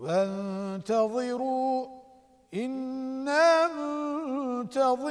وانتظروا إنا منتظرون.